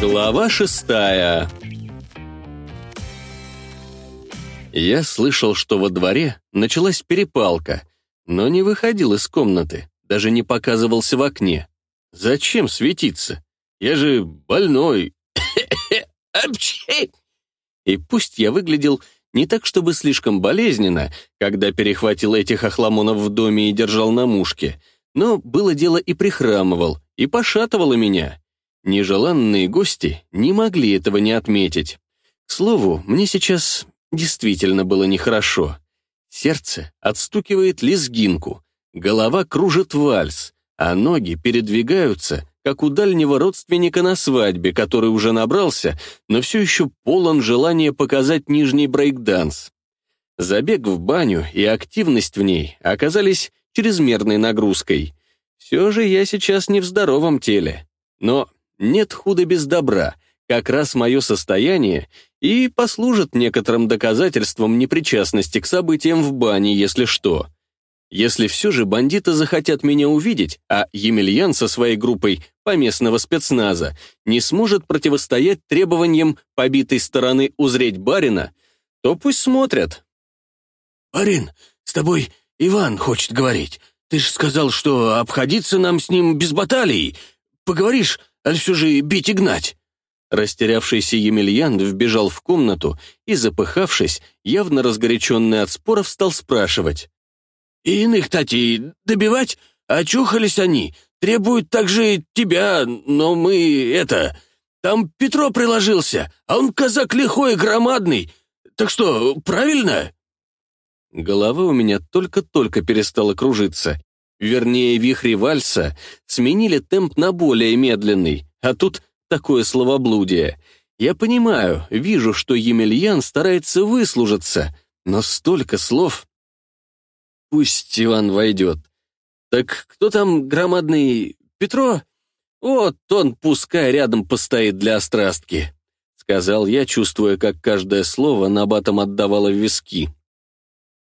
Глава шестая Я слышал, что во дворе началась перепалка, но не выходил из комнаты, даже не показывался в окне. Зачем светиться? Я же больной. И пусть я выглядел не так, чтобы слишком болезненно, когда перехватил этих охламонов в доме и держал на мушке, но было дело и прихрамывал, и пошатывало меня. Нежеланные гости не могли этого не отметить. К слову, мне сейчас действительно было нехорошо. Сердце отстукивает лезгинку, голова кружит вальс, а ноги передвигаются, как у дальнего родственника на свадьбе, который уже набрался, но все еще полон желания показать нижний брейкданс. Забег в баню и активность в ней оказались чрезмерной нагрузкой. Все же я сейчас не в здоровом теле. Но нет худа без добра, как раз мое состояние и послужит некоторым доказательством непричастности к событиям в бане, если что. Если все же бандиты захотят меня увидеть, а Емельян со своей группой поместного спецназа не сможет противостоять требованиям побитой стороны узреть барина, то пусть смотрят. «Барин, с тобой Иван хочет говорить. Ты же сказал, что обходиться нам с ним без баталий. Поговоришь, аль все же бить и гнать?» Растерявшийся Емельян вбежал в комнату и, запыхавшись, явно разгоряченный от споров, стал спрашивать. И иных, тати, добивать? Очухались они. Требуют также тебя, но мы, это... Там Петро приложился, а он казак лихой и громадный. Так что, правильно?» Голова у меня только-только перестала кружиться. Вернее, вихри вальса сменили темп на более медленный, а тут такое словоблудие. Я понимаю, вижу, что Емельян старается выслужиться, но столько слов Пусть Иван войдет. Так кто там громадный Петро? Вот он пускай рядом постоит для острастки, сказал я, чувствуя, как каждое слово набатом отдавало в виски.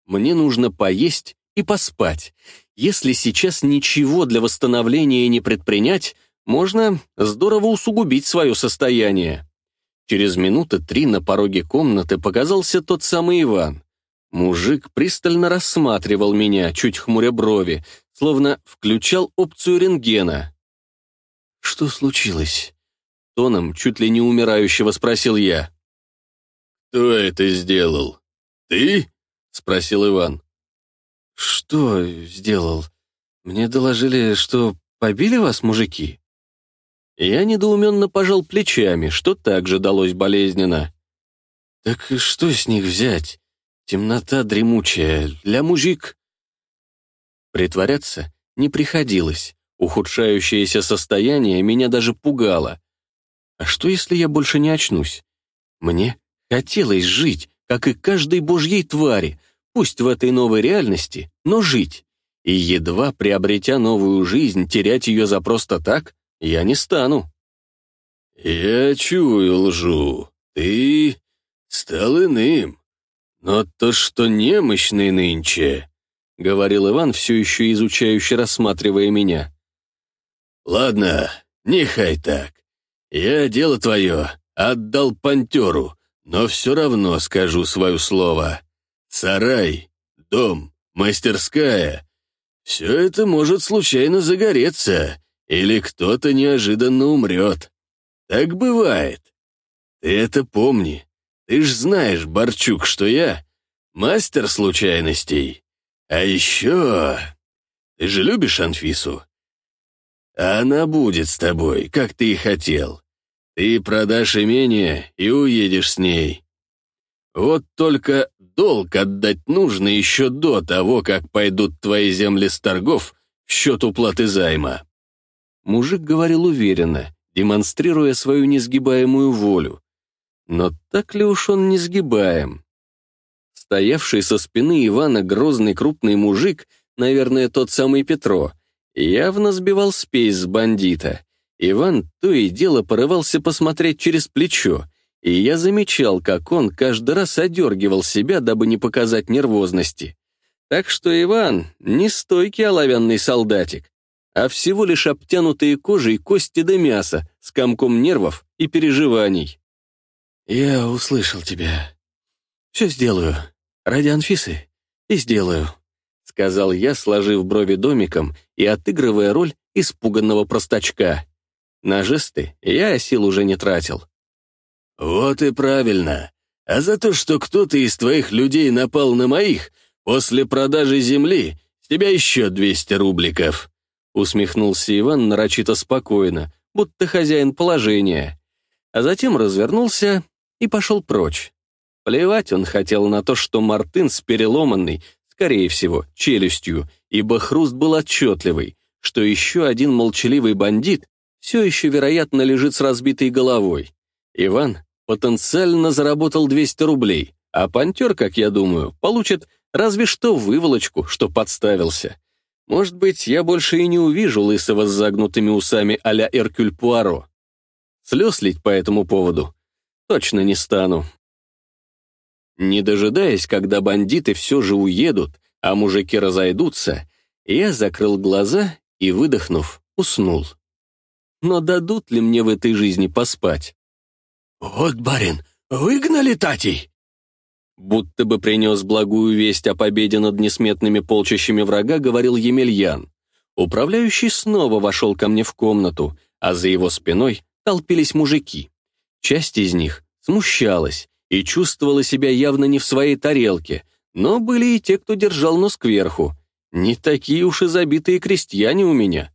Мне нужно поесть и поспать. Если сейчас ничего для восстановления не предпринять, можно здорово усугубить свое состояние. Через минуты три на пороге комнаты показался тот самый Иван. Мужик пристально рассматривал меня, чуть хмуря брови, словно включал опцию рентгена. «Что случилось?» Тоном чуть ли не умирающего спросил я. «Кто это сделал? Ты?» — спросил Иван. «Что сделал? Мне доложили, что побили вас, мужики?» Я недоуменно пожал плечами, что также далось болезненно. «Так что с них взять? Темнота дремучая, для мужик. Притворяться не приходилось. Ухудшающееся состояние меня даже пугало. А что, если я больше не очнусь? Мне хотелось жить, как и каждой божьей твари, пусть в этой новой реальности, но жить. И едва приобретя новую жизнь, терять ее за просто так я не стану. «Я чую лжу. Ты стал иным. «Но то, что немощный нынче», — говорил Иван, все еще изучающе рассматривая меня. «Ладно, нехай так. Я дело твое отдал пантеру, но все равно скажу свое слово. Сарай, дом, мастерская — все это может случайно загореться, или кто-то неожиданно умрет. Так бывает. Ты это помни. Ты ж знаешь, Борчук, что я мастер случайностей. А еще... Ты же любишь Анфису? Она будет с тобой, как ты и хотел. Ты продашь имение и уедешь с ней. Вот только долг отдать нужно еще до того, как пойдут твои земли с торгов в счет уплаты займа. Мужик говорил уверенно, демонстрируя свою несгибаемую волю, но так ли уж он не сгибаем? Стоявший со спины Ивана грозный крупный мужик, наверное, тот самый Петро, явно сбивал спесь с бандита. Иван то и дело порывался посмотреть через плечо, и я замечал, как он каждый раз одергивал себя, дабы не показать нервозности. Так что Иван не стойкий оловянный солдатик, а всего лишь обтянутые кожей кости да мясо с комком нервов и переживаний. «Я услышал тебя. Все сделаю. Ради Анфисы и сделаю», — сказал я, сложив брови домиком и отыгрывая роль испуганного простачка. На жесты я сил уже не тратил. «Вот и правильно. А за то, что кто-то из твоих людей напал на моих, после продажи земли с тебя еще 200 рубликов», усмехнулся Иван нарочито спокойно, будто хозяин положения. А затем развернулся и пошел прочь. Плевать он хотел на то, что Мартын с переломанной, скорее всего, челюстью, ибо хруст был отчетливый, что еще один молчаливый бандит все еще, вероятно, лежит с разбитой головой. Иван потенциально заработал 200 рублей, а пантер, как я думаю, получит разве что выволочку, что подставился. Может быть, я больше и не увижу лысого с загнутыми усами а-ля Эркюль Пуаро. Слез лить по этому поводу точно не стану. Не дожидаясь, когда бандиты все же уедут, а мужики разойдутся, я закрыл глаза и, выдохнув, уснул. Но дадут ли мне в этой жизни поспать? «Вот, барин, выгнали Татей!» Будто бы принес благую весть о победе над несметными полчищами врага, говорил Емельян. Управляющий снова вошел ко мне в комнату, а за его спиной толпились мужики. Часть из них смущалась и чувствовала себя явно не в своей тарелке, но были и те, кто держал нос кверху. Не такие уж и забитые крестьяне у меня.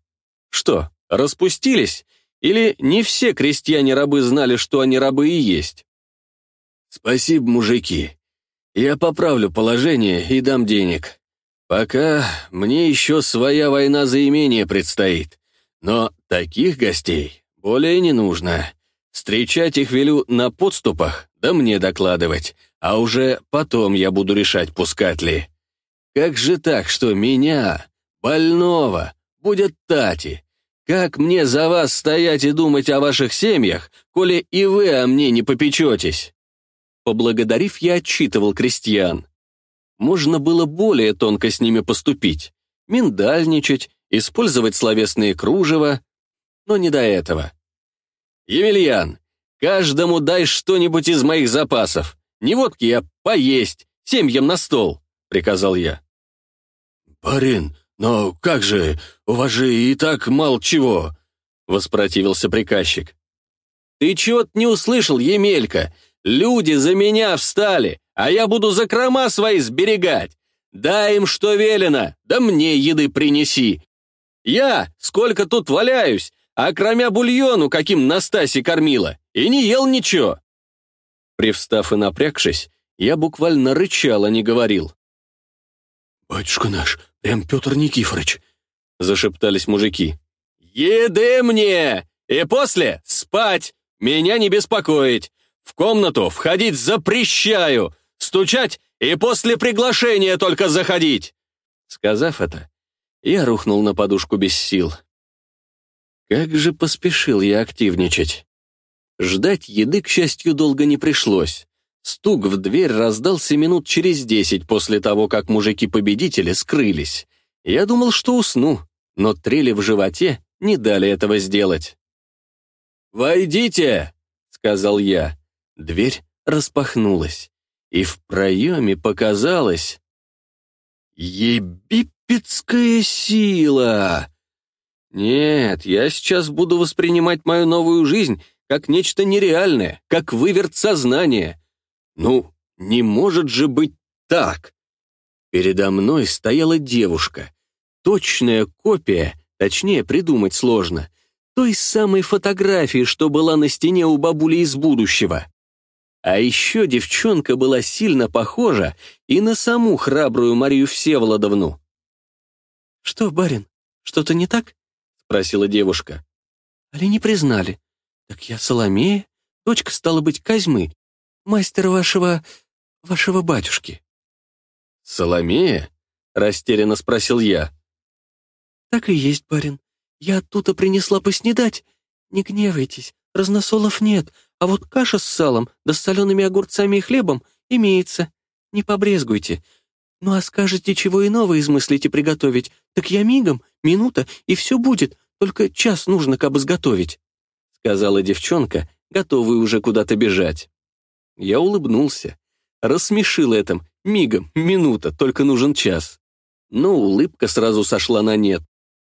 Что, распустились? Или не все крестьяне-рабы знали, что они рабы и есть? Спасибо, мужики. Я поправлю положение и дам денег. Пока мне еще своя война за имение предстоит. Но таких гостей более не нужно. Встречать их велю на подступах, да мне докладывать, а уже потом я буду решать, пускать ли. Как же так, что меня, больного, будет Тати? Как мне за вас стоять и думать о ваших семьях, коли и вы о мне не попечетесь?» Поблагодарив, я отчитывал крестьян. Можно было более тонко с ними поступить, миндальничать, использовать словесные кружева, но не до этого. «Емельян, каждому дай что-нибудь из моих запасов. Не водки, а поесть, семьям на стол», — приказал я. «Барин, но как же, у вас же и так мало чего», — воспротивился приказчик. «Ты чего-то не услышал, Емелька? Люди за меня встали, а я буду закрома свои сберегать. Дай им что велено, да мне еды принеси. Я, сколько тут валяюсь, а кроме бульону, каким Настасья кормила, и не ел ничего. Привстав и напрягшись, я буквально рычал, а не говорил. «Батюшка наш, прям Петр Никифорович», — зашептались мужики. «Еды мне! И после спать! Меня не беспокоить! В комнату входить запрещаю! Стучать и после приглашения только заходить!» Сказав это, я рухнул на подушку без сил. Как же поспешил я активничать. Ждать еды, к счастью, долго не пришлось. Стук в дверь раздался минут через десять после того, как мужики-победители скрылись. Я думал, что усну, но трели в животе не дали этого сделать. «Войдите!» — сказал я. Дверь распахнулась, и в проеме показалось... Ебипецкая сила! Нет, я сейчас буду воспринимать мою новую жизнь как нечто нереальное, как выверт сознания. Ну, не может же быть так. Передо мной стояла девушка. Точная копия, точнее придумать сложно, той самой фотографии, что была на стене у бабули из будущего. А еще девчонка была сильно похожа и на саму храбрую Марию Всеволодовну. «Что, барин, что-то не так?» спросила девушка. «Али не признали? Так я Соломея, дочка, стала быть, Козьмы, мастера вашего... вашего батюшки». «Соломея?» — растерянно спросил я. «Так и есть, барин. Я оттуда принесла поснедать. Не гневайтесь, разносолов нет, а вот каша с салом да с солеными огурцами и хлебом имеется. Не побрезгуйте. Ну а скажете, чего иного измыслите приготовить, так я мигом, минута, и все будет, только час нужно, как бы сготовить», — сказала девчонка, готовые уже куда-то бежать. Я улыбнулся. Рассмешил этом. Мигом, минута, только нужен час. Но улыбка сразу сошла на нет.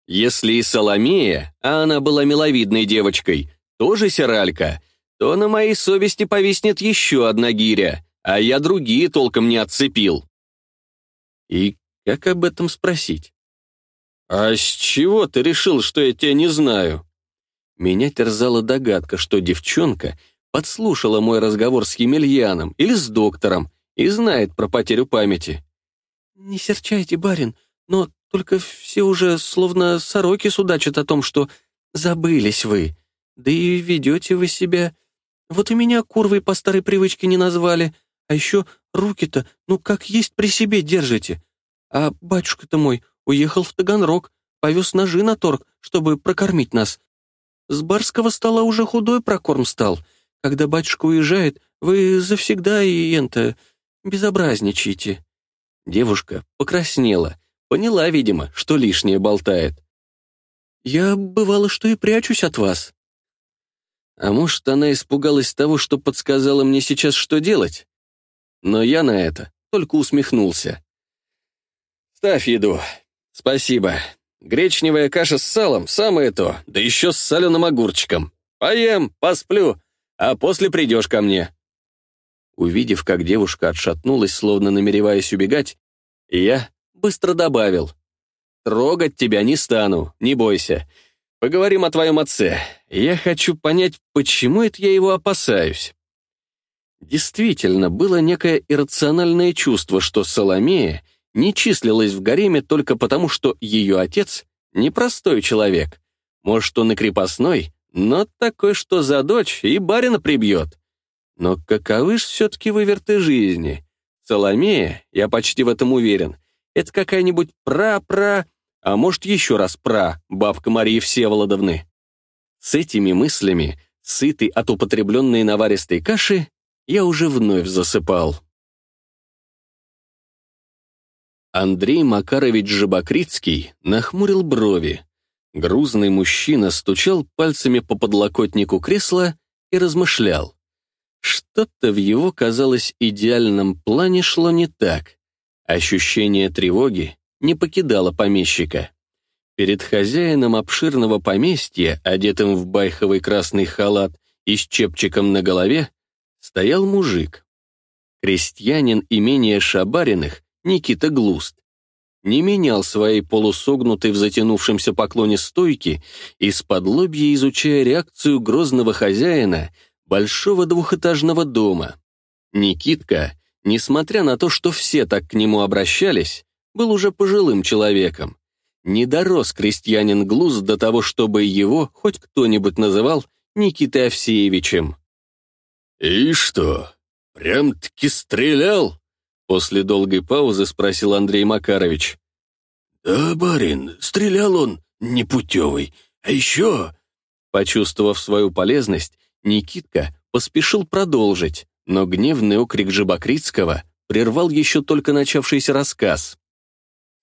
Если и Соломея, а она была миловидной девочкой, тоже сиралька, то на моей совести повиснет еще одна гиря, а я другие толком не отцепил. И как об этом спросить? «А с чего ты решил, что я тебя не знаю?» Меня терзала догадка, что девчонка подслушала мой разговор с Емельяном или с доктором и знает про потерю памяти. «Не серчайте, барин, но только все уже словно сороки судачат о том, что забылись вы. Да и ведете вы себя... Вот и меня курвой по старой привычке не назвали, а еще руки-то, ну как есть при себе держите. А батюшка-то мой уехал в Таганрог, повез ножи на торг, чтобы прокормить нас. С барского стола уже худой прокорм стал. Когда батюшка уезжает, вы завсегда и энто безобразничаете». Девушка покраснела, поняла, видимо, что лишнее болтает. «Я, бывало, что и прячусь от вас». А может, она испугалась того, что подсказала мне сейчас, что делать? Но я на это только усмехнулся. «Ставь еду. Спасибо. Гречневая каша с салом — самое то, да еще с соленым огурчиком. Поем, посплю, а после придешь ко мне». Увидев, как девушка отшатнулась, словно намереваясь убегать, я быстро добавил. «Трогать тебя не стану, не бойся. Поговорим о твоем отце. Я хочу понять, почему это я его опасаюсь». Действительно, было некое иррациональное чувство, что Соломея не числилась в гареме только потому, что ее отец — непростой человек. Может, он и крепостной, но такой, что за дочь и барина прибьет. Но каковы ж все-таки выверты жизни? Соломея, я почти в этом уверен, это какая-нибудь пра-пра, а может, еще раз пра, бабка Марии Всеволодовны. С этими мыслями, сытый от употребленной наваристой каши, я уже вновь засыпал. Андрей Макарович Жабокритский нахмурил брови. Грузный мужчина стучал пальцами по подлокотнику кресла и размышлял. Что-то в его, казалось, идеальном плане шло не так. Ощущение тревоги не покидало помещика. Перед хозяином обширного поместья, одетым в байховый красный халат и с чепчиком на голове, стоял мужик. Крестьянин имения Шабариных Никита Глуст, не менял своей полусогнутой в затянувшемся поклоне стойки, из-под лобья изучая реакцию грозного хозяина большого двухэтажного дома. Никитка, несмотря на то, что все так к нему обращались, был уже пожилым человеком. Не дорос крестьянин Глуз до того, чтобы его хоть кто-нибудь называл Никитой Овсеевичем. «И что, прям-таки стрелял?» После долгой паузы спросил Андрей Макарович. «Да, барин, стрелял он непутевый. А еще...» Почувствовав свою полезность, Никитка поспешил продолжить, но гневный окрик Жабокритского прервал еще только начавшийся рассказ.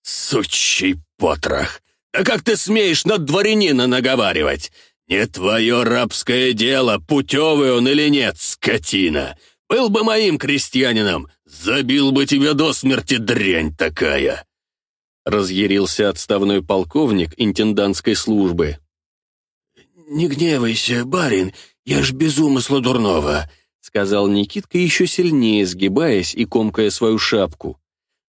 «Сучий потрох! Да как ты смеешь над дворянина наговаривать? Не твое рабское дело, путевый он или нет, скотина! Был бы моим крестьянином, забил бы тебя до смерти, дрянь такая!» Разъярился отставной полковник интендантской службы. «Не гневайся, барин, я ж без умысла дурного», сказал Никитка, еще сильнее сгибаясь и комкая свою шапку.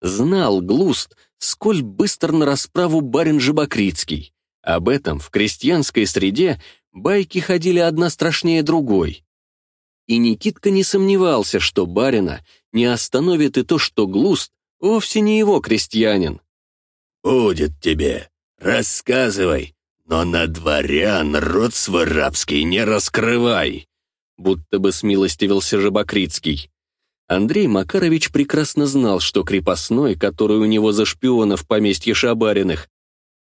Знал Глуст, сколь быстро на расправу барин Жабокритский. Об этом в крестьянской среде байки ходили одна страшнее другой. И Никитка не сомневался, что барина не остановит и то, что Глуст вовсе не его крестьянин. «Будет тебе, рассказывай, но на дворян рот свой рабский не раскрывай», будто бы смилостивился Жабокритский. Андрей Макарович прекрасно знал, что крепостной, который у него за шпиона в поместье Шабариных,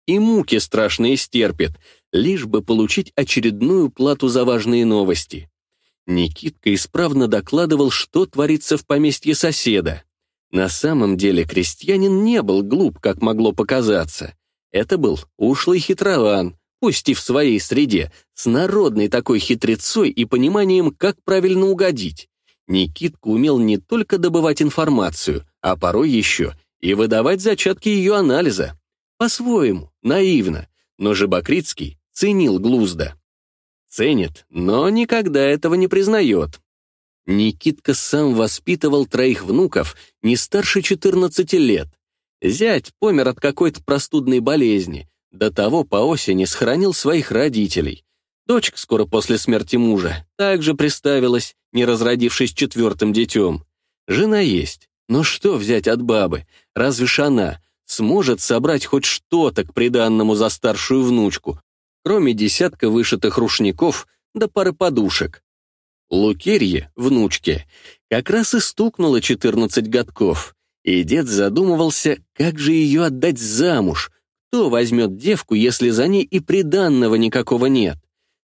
и муки страшные стерпит, лишь бы получить очередную плату за важные новости. Никитка исправно докладывал, что творится в поместье соседа. На самом деле крестьянин не был глуп, как могло показаться. Это был ушлый хитрован, пусть и в своей среде, с народной такой хитрецой и пониманием, как правильно угодить. Никитка умел не только добывать информацию, а порой еще и выдавать зачатки ее анализа. По-своему, наивно, но Жабокритский ценил Глузда. Ценит, но никогда этого не признает. Никитка сам воспитывал троих внуков не старше 14 лет. Зять помер от какой-то простудной болезни, до того по осени схоронил своих родителей. Дочка скоро после смерти мужа также приставилась, не разродившись четвертым детем. Жена есть, но что взять от бабы? Разве ж она сможет собрать хоть что-то к приданному за старшую внучку, кроме десятка вышитых рушников да пары подушек? Лукерье, внучке, как раз и стукнуло 14 годков, и дед задумывался, как же ее отдать замуж, кто возьмет девку, если за ней и приданного никакого нет.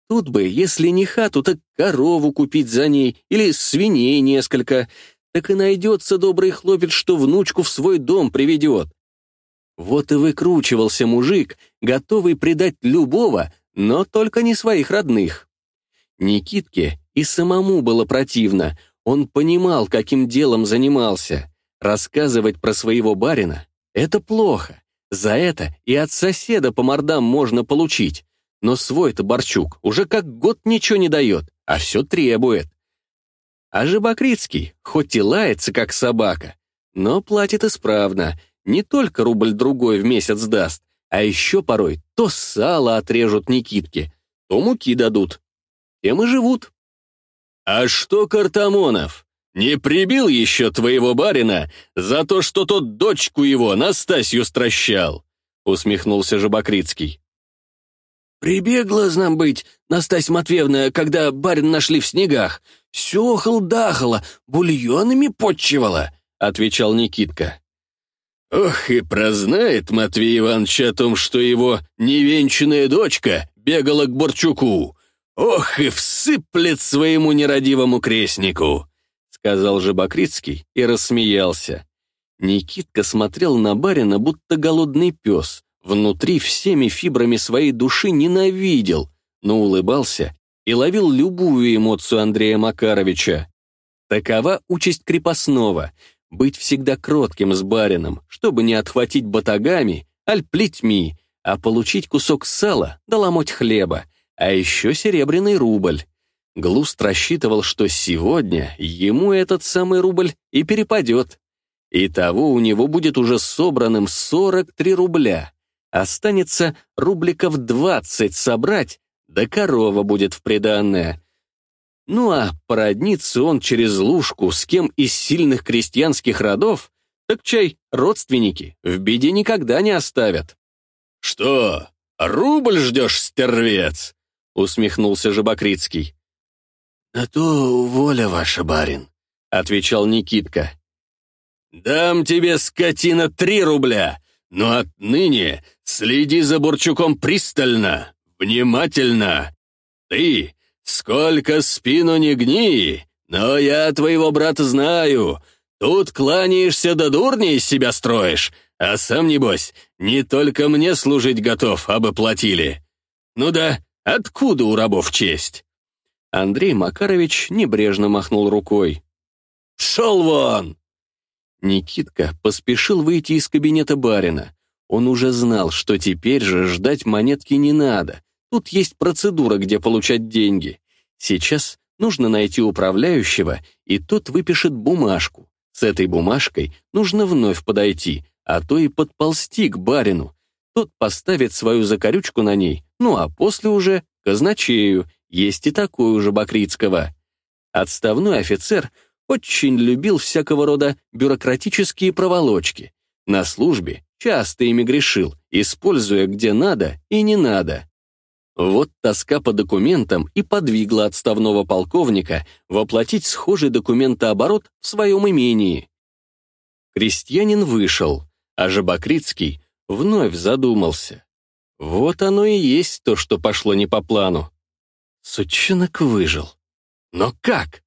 Тут бы, если не хату, так корову купить за ней или свиней несколько, так и найдется добрый хлопец, что внучку в свой дом приведет. Вот и выкручивался мужик, готовый предать любого, но только не своих родных. Никитке и самому было противно. Он понимал, каким делом занимался. Рассказывать про своего барина — это плохо. За это и от соседа по мордам можно получить. Но свой-то Борчук уже как год ничего не дает, а все требует. А Жабокритский, хоть и лается, как собака, но платит исправно, не только рубль-другой в месяц даст, а еще порой то сало отрежут Никитке, то муки дадут. Тем и живут. «А что Картамонов? Не прибил еще твоего барина за то, что тот дочку его, Настасью, стращал?» усмехнулся Жабокритский. «Прибегла, знам быть, Настасья Матвеевна, когда барин нашли в снегах. Все дахала, бульонами подчивала», — отвечал Никитка. «Ох, и прознает Матвей Иванович о том, что его невенчанная дочка бегала к Борчуку. Ох, и всыплет своему нерадивому крестнику!» сказал Жабокритский и рассмеялся. Никитка смотрел на барина, будто голодный пес, внутри всеми фибрами своей души ненавидел, но улыбался и ловил любую эмоцию Андрея Макаровича. Такова участь крепостного — быть всегда кротким с барином, чтобы не отхватить батагами, аль плетьми, а получить кусок сала да ломоть хлеба, а еще серебряный рубль. Глуст рассчитывал, что сегодня ему этот самый рубль и перепадет. Итого у него будет уже собранным 43 рубля. Останется рубликов 20 собрать, да корова будет в приданное. Ну а породниться он через лужку с кем из сильных крестьянских родов, так чай родственники в беде никогда не оставят. «Что, рубль ждешь, стервец?» — усмехнулся Жабокритский. «На то воля ваша, барин», — отвечал Никитка. «Дам тебе, скотина, три рубля, но отныне следи за Бурчуком пристально, внимательно. Ты, сколько спину не гни, но я твоего брата знаю. Тут кланяешься да дурни из себя строишь, а сам, небось, не только мне служить готов, а бы платили. Ну да, откуда у рабов честь?» Андрей Макарович небрежно махнул рукой. «Шел вон!» Никитка поспешил выйти из кабинета барина. Он уже знал, что теперь же ждать монетки не надо. Тут есть процедура, где получать деньги. Сейчас нужно найти управляющего, и тот выпишет бумажку. С этой бумажкой нужно вновь подойти, а то и подползти к барину. Тот поставит свою закорючку на ней, ну а после уже казначею, есть и такой уже Бакрицкого. Отставной офицер очень любил всякого рода бюрократические проволочки. На службе часто ими грешил, используя где надо и не надо. Вот тоска по документам и подвигла отставного полковника воплотить схожий документооборот в своем имении. Крестьянин вышел, а Жабокритский вновь задумался. Вот оно и есть то, что пошло не по плану. Сучонок выжил. Но как?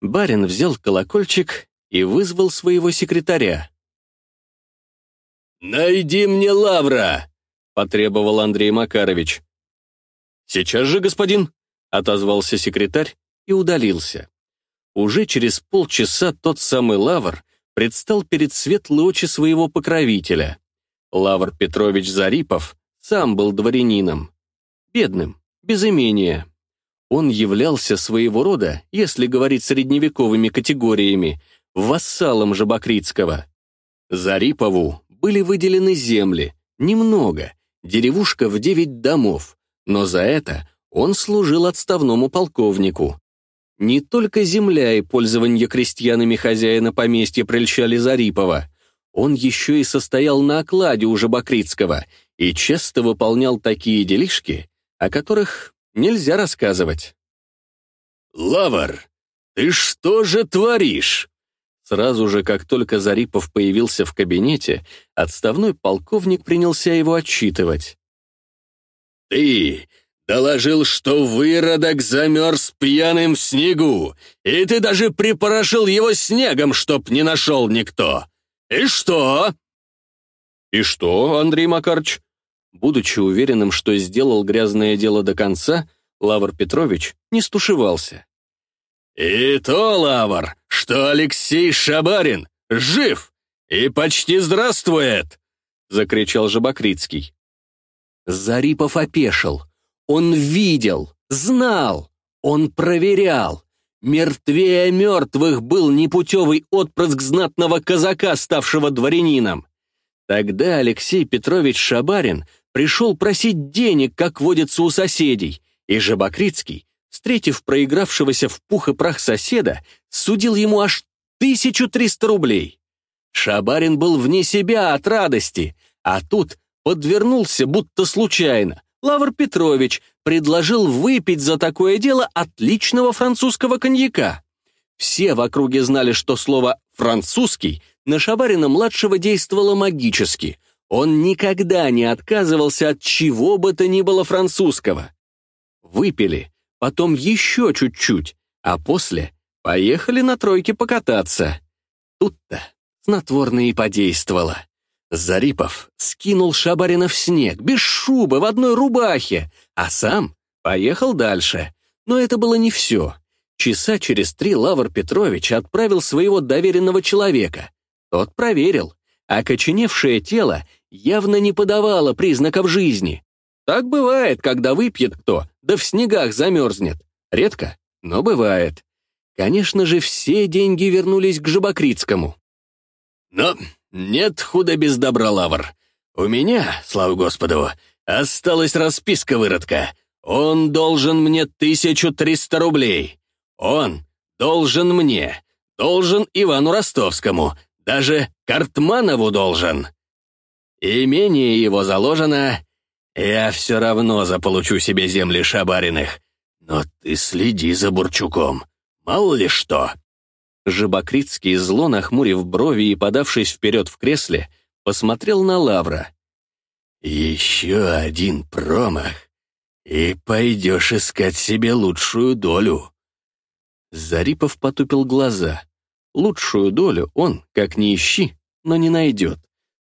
Барин взял колокольчик и вызвал своего секретаря. «Найди мне лавра!» — потребовал Андрей Макарович. «Сейчас же, господин», — отозвался секретарь и удалился. Уже через полчаса тот самый Лавр предстал перед светлые очи своего покровителя. Лавр Петрович Зарипов сам был дворянином. Бедным, без имения. Он являлся своего рода, если говорить средневековыми категориями, вассалом Жабокритского. Зарипову были выделены земли, немного, деревушка в девять домов, но за это он служил отставному полковнику. Не только земля и пользование крестьянами хозяина поместья прельщали Зарипова, он еще и состоял на окладе у Жабокритского и часто выполнял такие делишки, о которых нельзя рассказывать. «Лавр, ты что же творишь?» Сразу же, как только Зарипов появился в кабинете, отставной полковник принялся его отчитывать. «Ты доложил, что выродок замерз пьяным в снегу, и ты даже припорошил его снегом, чтоб не нашел никто. И что?» «И что, Андрей Макарч?» Будучи уверенным, что сделал грязное дело до конца, Лавр Петрович не стушевался. «И то, Лавр, что Алексей Шабарин жив и почти здравствует!» — закричал Жабокритский. Зарипов опешил. Он видел, знал, он проверял. Мертвее мертвых был непутевый отпрыск знатного казака, ставшего дворянином. Тогда Алексей Петрович Шабарин пришел просить денег, как водится у соседей, и Жабокритский встретив проигравшегося в пух и прах соседа, судил ему аж 1300 рублей. Шабарин был вне себя от радости, а тут подвернулся будто случайно. Лавр Петрович предложил выпить за такое дело отличного французского коньяка. Все в округе знали, что слово «французский» на Шабарина-младшего действовало магически. Он никогда не отказывался от чего бы то ни было французского. Выпили, потом еще чуть-чуть, а после поехали на тройке покататься. Тут-то снотворное и подействовало. Зарипов скинул Шабарина в снег, без шубы, в одной рубахе, а сам поехал дальше. Но это было не все. Часа через три Лавр Петрович отправил своего доверенного человека. Тот проверил. Окоченевшее тело явно не подавало признаков жизни. Так бывает, когда выпьет кто, да в снегах замерзнет. Редко, но бывает. Конечно же, все деньги вернулись к Жабокритскому. Но нет худа без добра, Лавр. У меня, слава Господу, осталась расписка выродка. Он должен мне 1300 рублей. Он должен мне, должен Ивану Ростовскому, даже Картманову должен. Имение его заложено, я все равно заполучу себе земли Шабариных. Но ты следи за Бурчуком. Мало ли что». Жабокритский, зло нахмурив брови и подавшись вперед в кресле, посмотрел на Лавра. «Еще один промах, и пойдешь искать себе лучшую долю». Зарипов потупил глаза. Лучшую долю он, как ни ищи, но не найдет.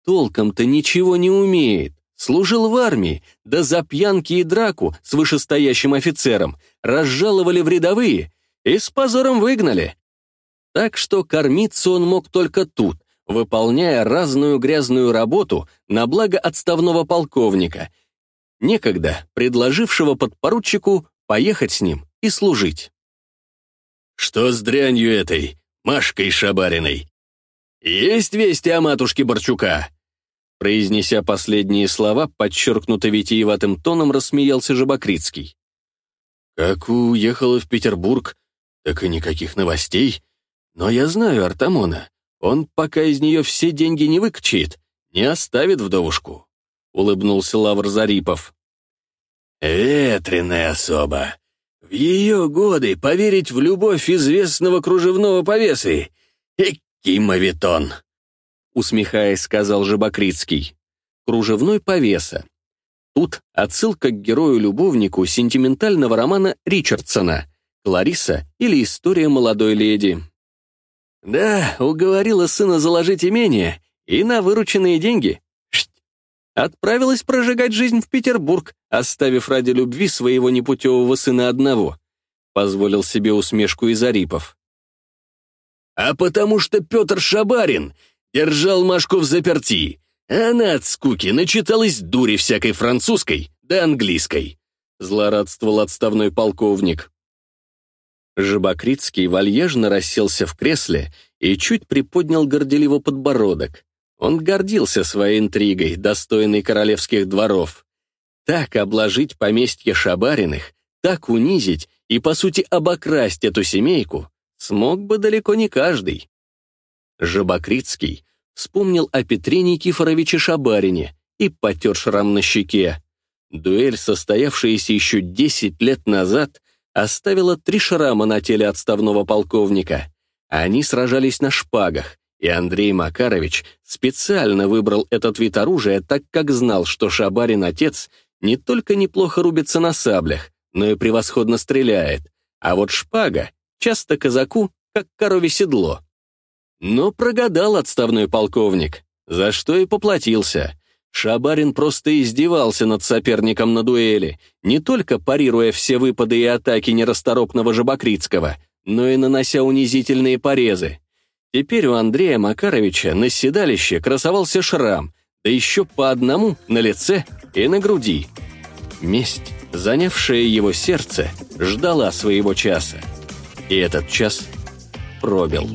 Толком-то ничего не умеет. Служил в армии, да за пьянки и драку с вышестоящим офицером разжаловали в рядовые и с позором выгнали. Так что кормиться он мог только тут, выполняя разную грязную работу на благо отставного полковника, некогда предложившего подпоручику поехать с ним и служить. «Что с дрянью этой, Машкой Шабариной? Есть вести о матушке Борчука?» Произнеся последние слова, подчеркнуто витиеватым тоном рассмеялся Жабокритский. «Как уехала в Петербург, так и никаких новостей. Но я знаю Артамона. Он пока из нее все деньги не выкачает, не оставит вдовушку», — улыбнулся Лавр Зарипов. «Ветреная особа. В ее годы поверить в любовь известного кружевного повесы. Экий мавитон!» Усмехаясь, сказал Жабокритский. Кружевной повеса. Тут отсылка к герою-любовнику сентиментального романа Ричардсона «Клариса» или «История молодой леди». Да, уговорила сына заложить имение и на вырученные деньги отправилась прожигать жизнь в Петербург, оставив ради любви своего непутевого сына одного. Позволил себе усмешку из Арипов. А потому что Петр Шабарин держал Машку в заперти. Она от скуки начиталась дури всякой французской да английской. Злорадствовал отставной полковник. Жабокритский вальяжно расселся в кресле и чуть приподнял горделиво подбородок. Он гордился своей интригой, достойной королевских дворов. Так обложить поместье Шабариных, так унизить и, по сути, обокрасть эту семейку смог бы далеко не каждый. Жабокритский вспомнил о Петре Никифоровиче Шабарине и потер шрам на щеке. Дуэль, состоявшаяся еще 10 лет назад, оставила три шрама на теле отставного полковника. Они сражались на шпагах, и Андрей Макарович специально выбрал этот вид оружия, так как знал, что Шабарин-отец не только неплохо рубится на саблях, но и превосходно стреляет, а вот шпага часто казаку, как корове седло. Но прогадал отставной полковник, за что и поплатился. Шабарин просто издевался над соперником на дуэли, не только парируя все выпады и атаки нерасторопного Жабокритского, но и нанося унизительные порезы. Теперь у Андрея Макаровича на седалище красовался шрам, да еще по одному на лице и на груди. Месть, занявшая его сердце, ждала своего часа. И этот час пробил.